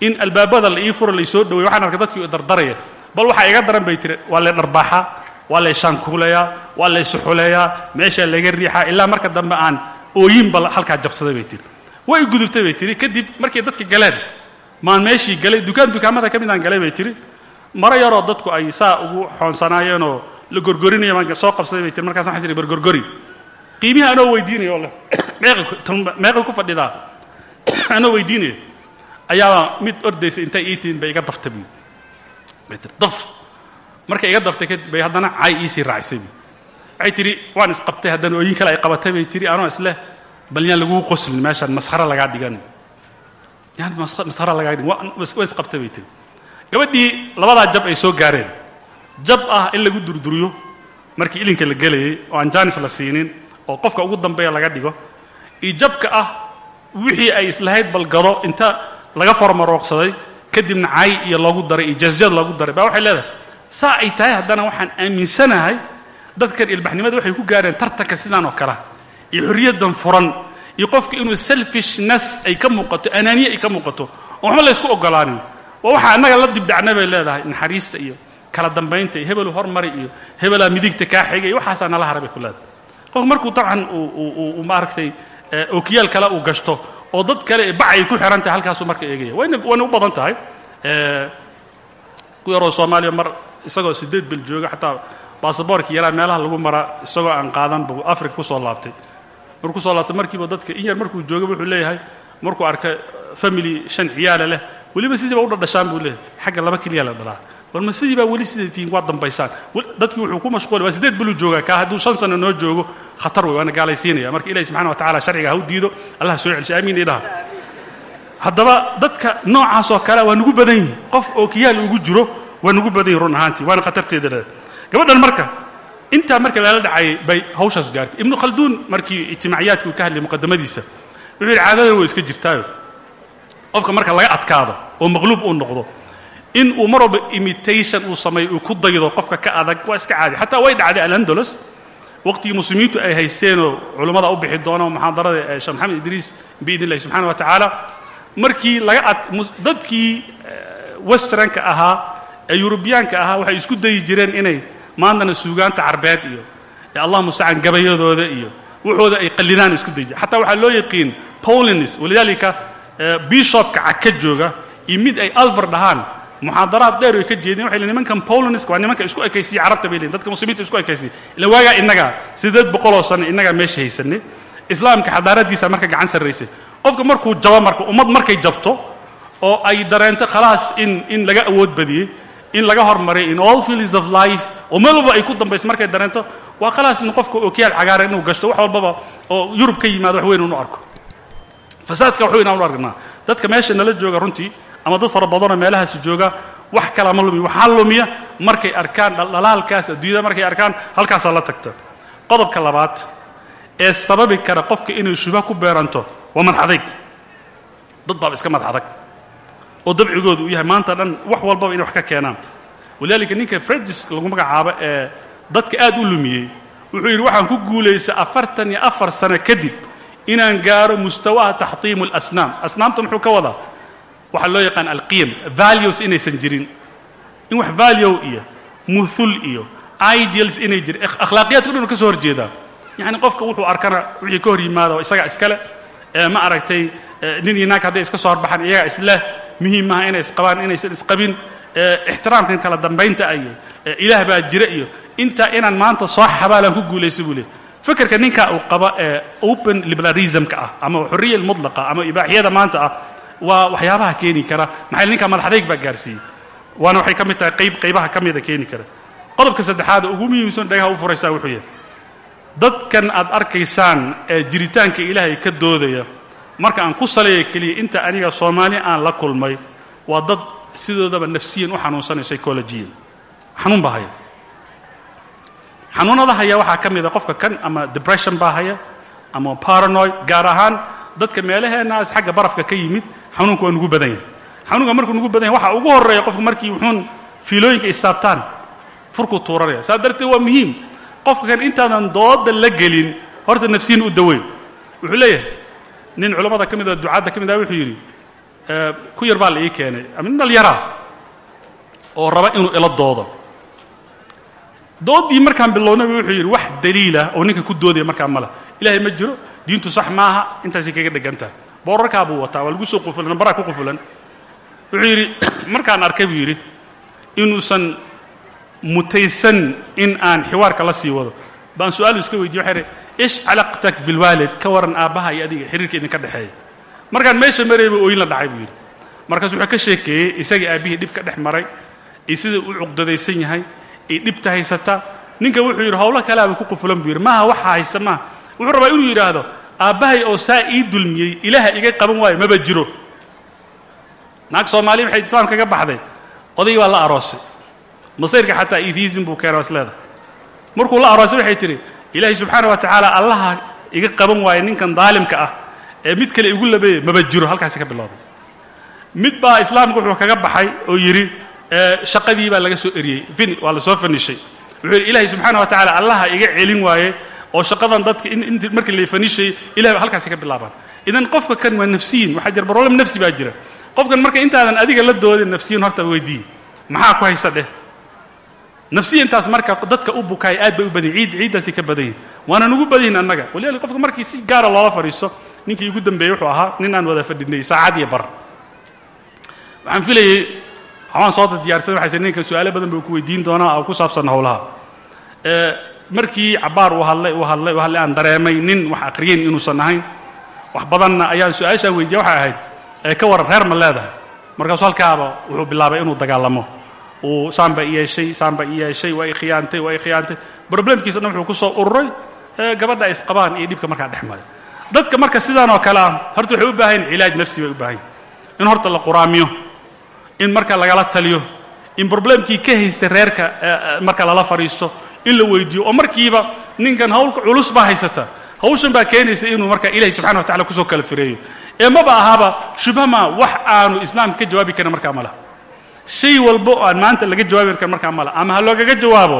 in albaabada la ii furo laysoo dhoway waxaan arkay dadkii dardaraya bal waxaa iga daran bay tiri waa lay dharbaaxaa waa lay shaankuuleeyaa waa lay suxuleeyaa meeshaa laga riixaa ilaa marka dambe aan ooyinba halkaa jabsaday bay tiri. Way gudubtay bay tiri kadib markay dadka galeen maan meeshii galay dukaan dukaamada ka mid aan galay bay tiri maro yaroo dadku ay saa ugu xoonsanaayeenoo la gorgorinayo baan soo qabsaday bay tiri markaas waxaan tihi bargorgori qiimihi anoo weydiinayo oo leh ku fadhidaa anoo weydiinayo ayaaba mid ordaysa intay ii timin bay iga tii daf markay iga daftay bay haddana cay iisii raacisay buy waxay waan isqabtay haddana ooyin kale ay qabatay bay tidhi anoo isleh bal yaan laguu qoslin meeshaan maskharo lagaa dhigan. Yaan maskharo lagaa dhigan waa isqabtay bay tidhi gabadhii labadaa jab ay soo gaareen. Jab ah in lagu durduriyo markii ilinka la gelayay oo aan jaanis la siinin oo qofka ugu dambeeya laga dhigo iyo jabka ah wixii ay islahayd balgado inta laga formarooqsaday kadibna cay iyo loogu daray iyo jasjad loogu daray baa waxay leedahay. Saa ay tahay haddana waxaan aaminsanahay dadkan ilbaxnimada waxay ku gaareen tartanka sidaan oo kalea iyo xorriyaddan furan iyo qofka inuu selfishness ay ka muuqato anaaniye ay ka muuqato oo waxba laysku ogolaanin. Waa waxaa annaga la dibdhacna bay leedahay naxariista iyo kala dambaynta iyo hebelu hormari iyo hebelaa midigta kaa xigay iyo waxaasaa nala haray bay ku leedahay. Qofku markuu dabcan uu maaragtay ookiyaal kale uu gashto oo dad kale bac ay ku xihan tahay halkaasuu marka eegaya. Wayna u badan tahay. Ku yaroo soomaaliya mar isagoo siddeed bel jooga xataa baasaboorkii yaraa meelaha lagu maraa isagoo aan qaadan buu africa ku soo laabtay. Markuu ku soo laabtay markiiba dadka in yar markuu jooga wuxuu leeyahay markuu arka family shan ciyaala leh weliba sidii ba u dhadhashaan buu leeyahay. Xagga laba keliya la dhalaa war ma sidii baa weli siday tihiin waa dambaysaan? Dadkii wuxuu ku mashquulay waa siddeed belu joogaa kaa hadduu shan sano noo joogo khatar wey gaalaysiinaya. Marka ilahi subxana wa tacala sharciga ha u diido allah soo celshay aamiin idhaha haddaba dadka noocaasoo kale waa nugu badan yihiin qof oo kiyaal ugu jiro waa nugu badan run ahaantii waana khatarteeda gabadhan marka intaa marka lala dhacayay bay hawshaas gaartay. Ibnu khalduun markii ijtimaaciyaadku ka hadlayay muqadamadiisa wuxuu yidhi way iska jirtaayo. Qofka marka laga adkaado oo maqluub uu noqdo in uu mar walba imitation uu sameeyo uu ku daydo qofka ka adag waa iska caadi. Xataa way dhacday alandalos waqtigii muslimiintu ay haysteenoo culummada u bixi doono muxaadarada ee sheekh maxamed idriis biidn illahi subxana wa tacaala. Markii laga ad dadkii westernka ahaa ee yurubiyaanka ahaa waxay isku dayi jireen inay maantana suugaanta carbeed iyo ee allah mustacaan gabayadooda iyo wuxooda ay qallinaan isku dayi jireen. Xataa waxaa loo yaqiin polins walidaalika bishopka caka jooga iyo mid ay alvar dhahaan muxaadaraad dheer ay ka jeedeen. Waxay nimankan poloniska waa nimanka isku ekaysiya carabta bay leeyiin dadka muslimiinta isku ekaysiya ila waagaa innaga siddeed boqoloo sano innagaa meesha haysanay. Islaamka xadaaradiisa marka gacan sarraysay qofka markuu jabo marka ummad markay jabto oo ay dareento khalaas in in laga awood badiyey in laga hormaray in all fields of life oo meel walba ay ku dambayso markay dareento waa khalaas in qofka ookiyaal cagaaran inuu gashto wax walbaba oo yurub ka yimaado wax weyn unu arko. Fasaadka wax weyn aan u argnaa dadka meesha nala jooga runtii ama dad fara badanoo meelahaasi jooga wax kala ma lumiya waxaa lumiya markay arkaan dhaldhalaalkaas adduunyada markay arkaan halkaasaa la tagta qodobka labaad ee sababi kara qofka inay shubha ku beeranto waa madxadayg dad baaba iska madxadag. Oo dabcigoodu uu yahay maanta dhan wax walbaba inay wax ka keenaan. Walidaalika ninka fredis lagu magacaabo ee dadka aad u lumiyey wuxuu yidhi waxaan ku guulaystay afartan iyo afar sano kadib inaan gaaro mustawaha taxtiimu alasnaam asnaamta muxuu ka wadaa waxaa loo yaqaan alqiyam values inaysan jirin. In wax value iyo muthul iyo ideals inay jirin akhlaaqiyaadka dhan ka soo hor jeedaa yacni qofka wuxuu arkana wixii ka hor yimaado isagaa iskale ma aragtay nin iyo naag hadday iska soo horbaxaan iyagaa isleh muhiim maaha inay isqabaan inaysan isqabin. Ixtiraamkan kala dambaynta iyo ilaah baa jira iyo intaa inaan maanta soo xabaalaan ku guulaystay buu leey fekerka ninka uu qaba ee open liberalismka ah ama xorriya mudlaqa ama ibaaxiyada maanta ah waa waxyaabaha keeni kara. Maxay ninka madaxadayg baa gaarsiiyey? Waana waxay ka mid tahay qayb qaybaha ka mida keeni kara. Qodobka saddexaad ugu muhiimsan dhagaha u furaysaa wuxuu yahay dadkan aad arkaysaan ee jiritaanka ilaahay ka doodaya marka aan ku saleeya keliya inta aniga soomaali aan la kulmay waa dad sidoodaba nafsiyan u xanuunsanay psychologiyan xanuun baa haya. Xanuunada haya waxaa ka mid a qofka kan ama depression baa haya ama paranoid gaar ahaan dadka meelaheenaas xagga barafka ka yimid xanuunka waa nugu badan yahay. Xanuunka markuu nugu badan yahay waxaa ugu horreeya qofka markii wuxuun fiilooyinka istaabtaan furkuu tuuranaya saa darteed waa muhiim. Qofka kan intaadan dooda la gelin horta nafsiyan u daweyn. Wuxuu leeyahay nin culammada ka mid a ducaadda ka mid ah wuxuu yidhi ku yar baa la ii keenay. Ama nin dhalyaraa oo raba inuu ila doodo. Dooddii markaan bilownayba wuxuu yidhi wax daliilah oo ninka ku doodaya markaa ma leh ilaahay ma jiro diintu sax maaha intaasay kaga dhegan tahay boorarkaa buu wataa waa lagu soo qufulan nambaraa ku qufulan wuxuu yidhi *clears throat* markaan arkay buu yidhi inuusan mutaysan in aan xiwaarka la sii wado. Baan su'aalu iska weydiye waxay idhi ish calaqtak bilwaalid ka waran aabbaha iyo adiga xiriirka idinka dhexeeya. Markaan meesha marayba ooyin la dhacay buu yidhi. Markaas wuxuu ka sheekeeyey isagii aabbihii dhib ka dhex maray iyo sida uu cuqdadaysan yahay iyo dhibta haysata. Ninka wuxuu yidhi howlo kaleaba ku qufulan buu yidhi. Maaha waxa haysta maaha. Wuxuu rabaa inuu yidhaahdo aabbahay oo saa ii dulmiyey ilaaha iga qaban waayo maba jiro. Naag soomaaliya waxay islaam kaga baxday odaygii baa la aroosay. Masayrka xataa atheism buu keena is leedahay. Markuu la aroosay waxay tidhi ilaahay subxaana wa tacaala allaha iga qaban waayo ninkan daalimka ah ee mid kale igu labeeyey maba jiro. Halkaasi ka bilowday. Mid baa islaamka wuxuu kaga baxay oo yidhi shaqadii baa laga soo eriyey. Fin waa la soo fanishay wuxuu yidhi ilaahay subxaana wa tacala allaha iga celin waaye oo shaqadan dadka int markii la fanishayay ilahay ba halkaasi ka bilaabaan idan qofka kan waa nafsiyin waxaa jira problem nafsi baa jira. Qofkan marka intaadan adiga la doodin nafsiyin horta weydiin. Maxaa ku haysa dheh? Nafsiyantaas marka dadka u bukaay aad bay u badan yihiin ciid ciiddaasi ka badan yihiin waana nugu badan yihiin annaga walidalik qofka markii si gaara loola fadhiisto ninkii igu dambeeyey wuxuu ahaa nin aan wada fadhinay saacad iyo bar. Waxaan filayey waxbaan soo diyaarsaday waxay ninkan su'aalo badan buu ku weydiin doonaa oo ku saabsan howlaha markii cabbaar uu hadlay uu hadlay hadlay aan dareemay nin wax aqriyeyn inuusan ahayn. Wax badanna ayaan su'aashaa weydiiya waxay ahayd ee ka waran reer ma leedahay. Markaasuu halkaaba wuxuu bilaabay inuu dagaalamo. Uu saanba i yeeshay saanba i yeeshay waa i waa i khiyaantay. Problemkiisa dhan wuxuu ku soo ururay gabadha isqabaan iyo dhibka markaa dhex maray. Dadka marka sidaan oo kale ah horta waxay u baahan cilaaj nafsi bay u baahan in horta la quraamiyo in marka lagala taliyo in problemkii ka haysta reerka marka lala fadhiisto in la weydiiyo oo markiiba ninkan hawlka culus baa haysata. Hawshan baa keenaysa inuu marka ilahi subxana wa tacala ku soo kala fireeyo. Ee maba ahaba shubhama wax aanu islaamka ka jawaabi karin markaa ma laha. Shay walba oo aan maanta laga jawaabi karin markaa ma laha. Ama ha loogaga jawaabo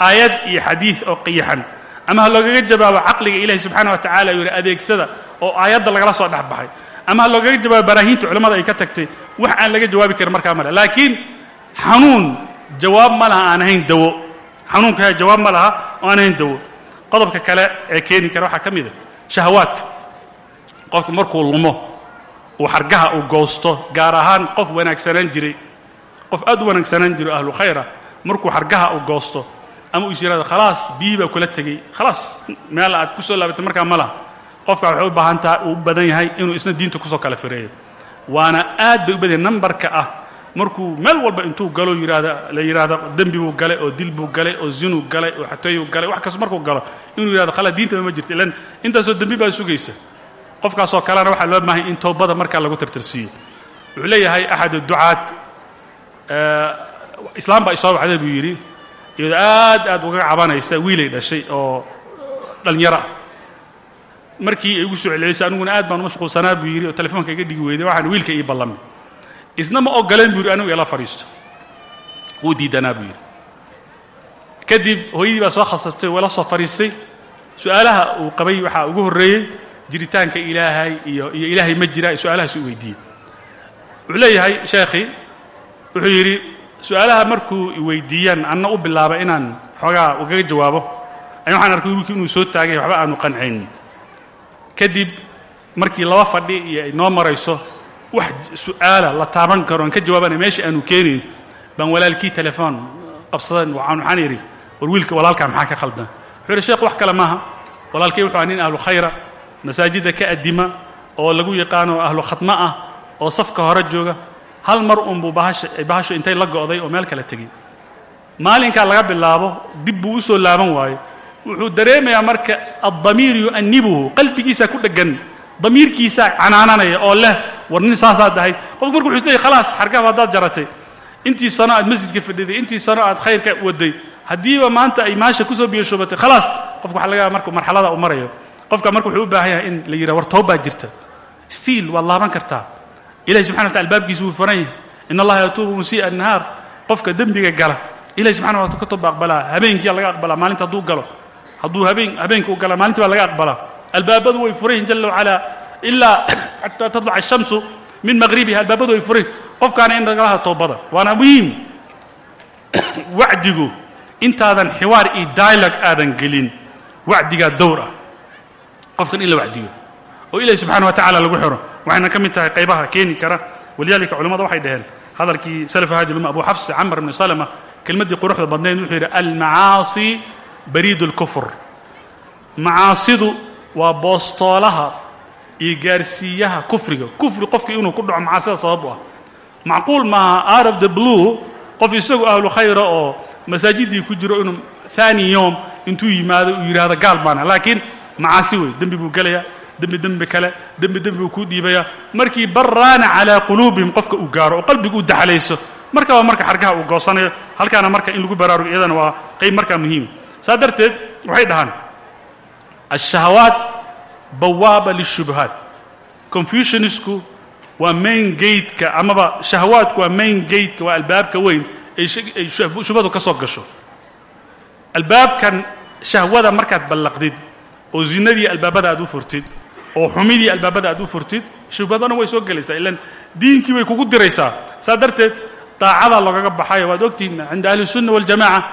aayad iyo xadiid oo qiyaxan. Ama ha loogaga jawaabo caqliga ilahi subxaana wa tacala uu yidhi adeegsada oo aayadda lagala soo dhex baxay. Ama ha loogaga jawaabo baraahiinta culimmada ay ka tagtay wax aan laga jawaabi karin markaa ma laha. Laakiin xanuun jawaab ma laha aan ahayn dawo xanuunka jawaab ma laha oo aan dawo qodobka kale ee keeni kara waxaa ka mid a shahawaadka. Qofku markuu lumo uu xargaha uu goosto gaar ahaan qof wanaagsanaan jiray qof aad u wanaagsanaan jiro ahlu khayra markuu xargaha uu goosto ama uu is khalaas biyihii baa kula tegey. Khalaas meel aad ku soo laabatay markaa ma laha. Qofka waxay u baahan taha uu u badan yahay inuu isna diinta ku soo kala fireeyo. Waana aad bay u badan yahay nambarka ah markuu meel walba intuu galo la yidhaahdo dembi buu galay oo dil buu galay oo zinuu galay oo xatooyuu galay wax kasto markuu galo inuu yidhahdo khalaa diintaba ma jirto ilan intaasoo dembi baa sugaysa qofkaasoo kalena waxaa loo baahay in toobada markaa lagu tirtirsiiyo wuxuu leeyahay axad ducaad islaam baa isoo wacday buu yidhi iyadoo aad aad uga cabanaysa wiilay dhashay oo dhallinyaro ah. Markii ay igu soo celcelisay aniguna aad baan u mashquulsanaa buu yidhi oo telefoonka iga dhigi weyday waxaan wiilka ii ballamay isna ma ogoleen buu yidhi anigu ila fadhiisto. Wuu diidanaa buu yidhi. Kadib hooyadii baa soo khasabtay wala soo fadhiistay. Su'aalaha uu qabay waxaa ugu horreeyey jiritaanka ilaahay iyo iyo ilaahay ma jira su'aalahaas u weydiiyey. Wuxuu leeyahay sheekhii wuxuu yidhi su'aalaha markuu weydiiyaan anna u bilaaba inaan xoogaa ugaga jawaabo. Ay waxaan arkay wiilkii inuu soo taagay waxba aanu qancaynin. Kadib markii laba fadhi iyo ay noo marayso wax su'aala la taaban karo aan ka jawaabana meesha aanu keenayn baan walaalkii telefoon qabsadan waxaan waxaan idhi war wiilka walaalkaa maxaa ka khaldan? Wuxuu yidhi sheekh wax kale maaha. Walaalkay wuxuu aha nin ahlu khayra masaajidda ka addima oo lagu yaqaano ahlu khatmo ah oo safka hore jooga. Hal mar unbuu bahashu intay la go'day oo meel kala tegey maalinkaa laga bilaabo dib buu u soo laaban waayo wuxuu dareemayaa marka addamiir yu'anibuhu qalbigiisaa ku dheggan damiirkiisaa canaananaya oo leh war nin saasaad dahay qofku marku wuxuu is leeyay khalaas xargaba haddaad jaratay. Intii sano aad masjidka fadhiday intii sano aad khayrka waday. Haddiiba maanta ay maasha ku soo biyashoobatay khalaas. Qofku waxa laga markuu marxalada u marayo. Qofka marka wuxuu u baahan yahay in la yidhaha war toob jirta. Stiil waad laaban kartaa ilahi subxana wa tala albaabkiisa wuu furan yahay. In allaha yatuubu musii'a annahaar. Qofka dembiga gala. Ilahi subxana wa ka tooba aqbalaa habeenkiyaa laga aqbalaa maalinta hadduu galo. Hadduu habeen habeenka u gala maalintii baa laga aqbalaa albaabadu way furan yihiin jala wacalaa ilaa xataa tadluca ashamsu min maqribiha albaabadu way furan qofkaana in lagalaha toobada waana muhiim. *coughs* Wacdigu intaadan xiwaar iyo dialog aadan gelin wacdigaa dowr ah. Qofkan in la wacdiyo oo ilahi subxana wa tacala lagu xiro waxayna ka mid tahay qaybaha keeni kara. Walidalika culimmada waxay dhaheen hadalkii salaf hadi luma abu xafs camr ibni salama kelmaddii quruxda badnayd wuxuu yidhi almacaasi bariid اlkufr macaasidu waa boostoolaha iyo gaarsiiyaha kufriga. Kufri qofkii inuu ku dhaco macaasida sabab u ah? Macquul maaha out of the blue qof isagu ahlu khayra oo masaajiddii ku jiro inuu thani yom intuu yimaado uu yidhaahdo gaal baana laakiin macaasi wey dembi buu gelayaa dembi dembi kale dembi dembi buu kuu dhiibayaa. Markii baraana calaa quluubihim qofka uu gaaro oo qalbigu u daxalayso markaba marka xargaha uu goosanayo halkaana marka in lagu baraarugo iyadana waa qayb markaa muhiima saa darteed waxay dhahaan الشhahawaat bawaaba للشhuبهaat confusionisku waa main gateka amaba shahwaadku waa main gateka waa albaabka weyn ay ay shubhadu ka soo gasho albaabkan shahwada markaad ballaqdid oo zinadii albaabada aad u furtid oo xumidii albaabada aad u furtid shubhadana way soo gelaysaa ilan diinkii bay kugu diraysaa saa darteed daacadaa loogaga baxayo waad ogtihiin cinda ahli الsunna waاljamaca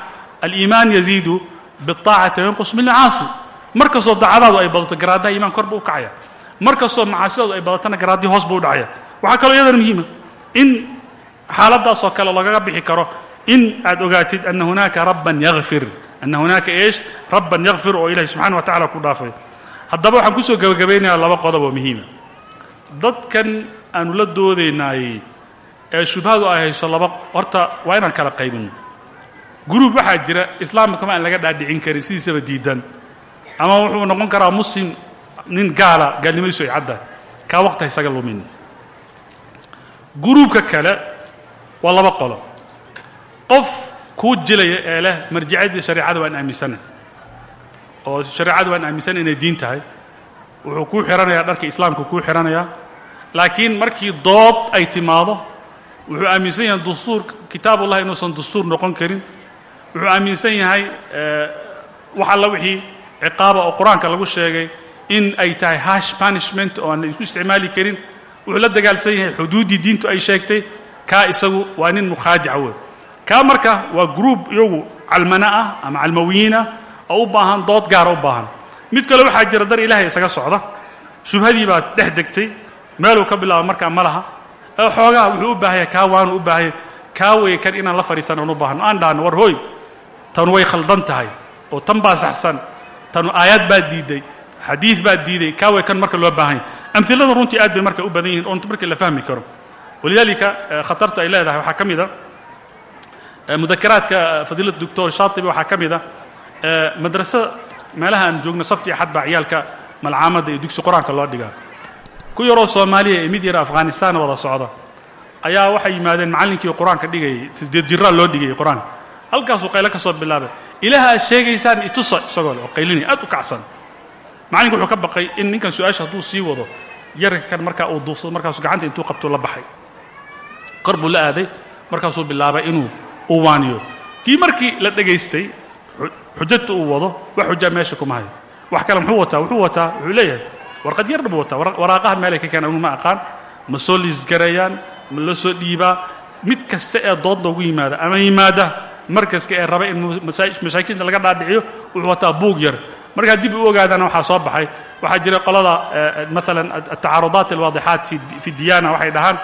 aliimaan yaziidu biالطaacati wayanqus bilmacaasi mar kastoo ay badato garaadaha iimaan kor buu u kacaya. Mar kastoo macaasidaadu ay badatana garaaddii hoos buu dhacaya. Waxaa kaloo iyadana muhiima. In xaaladaasoo kale loogaga bixi karo in aad ogaatid ana hunaaka rabban yakfir ana hunaaka eesh? Rabban yakfir oo ilahi subxana wa tacala ku dhaafay. Haddaba waxaan ku soo gebagabaynayaa laba qodob oo muhiima. Dadkan aanu la doodaynaayey ee shubhadu ay hayso laba horta waa inaan kala qaybino guruub waxaa jira islaamkama aan laga dhaadhicin karin sidiisaba diidan ama wuxuu noqon karaa muslim nin gaala gaalnimadiisu ay caddahay kaa waqti ha isaga lumin. Guruubka kale waa laba qolo. Qof kuu jilaya ee leh marjicadii shareecada waan aaminsana. Oo shareecadu waan aaminsana inay diin tahay. Wuxuu kuu xihanayaa dharka islaamka kuu xihanayaa laakiin markii dood ay timaado wuxuu aaminsan yahay dastuur kitaabullahi inuusan dastuur noqon karin. Wuxuu aaminsan yahay wax alla wixii ciqaaba oo qur'aanka lagu sheegay in ay tahay hash punishment oo aan isku isticmaali karin. Wuxuu la dagaalsan yahay xuduuddii diintu ay sheegtay kaa isagu waa nin mukhaadica wey kaa marka waa gruub iyagu calmana ah ama calmawiyiin ah oo u baahan dood gaara u baahan. Mid kale waxaa jira dar ilaahay isaga socda. Shubhadii baa dhex degtay meeluu ka bilaabo markaa ma laha. Ee xoogaa wuxuu u baahaya kaa waanu u baahaya kaa weeye kan inaan la fadhiisan aan u baahno. Aan dhahno war hooy tanu way khaldan tahay oo tan baa saxsan tanu aayaad baa diiday xadiid baa diiday kaa wey kan marka loo baahanya amhilada runtii aad bay marka u badan yihiin oo markii la fahmi karo. Walidaalika khatartu ay leedahay waxaa ka mid a mudakaraadka fadiilada doctor shaatibi waxaa ka mid a meelaha aan joogno sabti axad baa ciyaalka malcaamadda iyo dugsi qur'aanka loo dhigaa. Ku yaroo soomaaliya ee mid yar afghanistan wada socda ayaa waxay yimaadeen macallinkii qur'aanka dhigayay sideed jiraa loo dhigayay qur'aanka halkaasuu qaylo ka soo bilaabay ilaaha aad sheegaysaan itusa isagoo le oo qaylinaya aad u kacsan. Macallinku wuxuu ka baqay in ninkan su'aasha hadduu sii wado yarka kan markaa uu duufsado markaasuu gacanta intuu qabtuu la baxay. Kor buu la aaday markaasuu bilaabay inuu u waaniyo. Kii markii la dhegaystay xujadta uu wado wax xujaa meesha kuma hayo. Wax kale muxuu wataa? Wuxuu wataa wuxuu leeyahay warqad yarna buu wataa. Waraaqaha meelay ka keenaan anu ma aqaan. Ma soo liisgareeyaan ma la soo dhiibaa. Mid kasta ee dood loogu yimaada ama yimaada markaska ee raba in masaakiinta laga dhaadhiciyo wuxuu wataa buug yar. Markaa dib u ogaadana waxaa soo baxay. Waxaa jira qolada maalan atacaarudaat alwaadixaat fi diyana waxay dhahaan.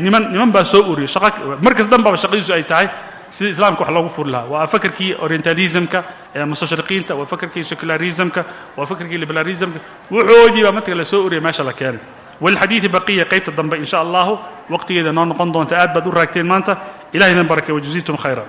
Niman niman baa soo shaqa markas dhan baba shaqadiisu ay tahay. Sida islaamka wax loogu furi lahaa. Waa fakarkii orientalismka ee mustashriqiinta waa fakarkii secularismka waa fakarkii liberalismka. Wuxoodii baa marka la soo uriyay meesha la keenay. Walxadiidi baqiya qaybta dambe in sha allahu waqtigeeda noo noqon doonta aad baad u raagteen maanta. Ilahay idin barakay wajaziitum khayra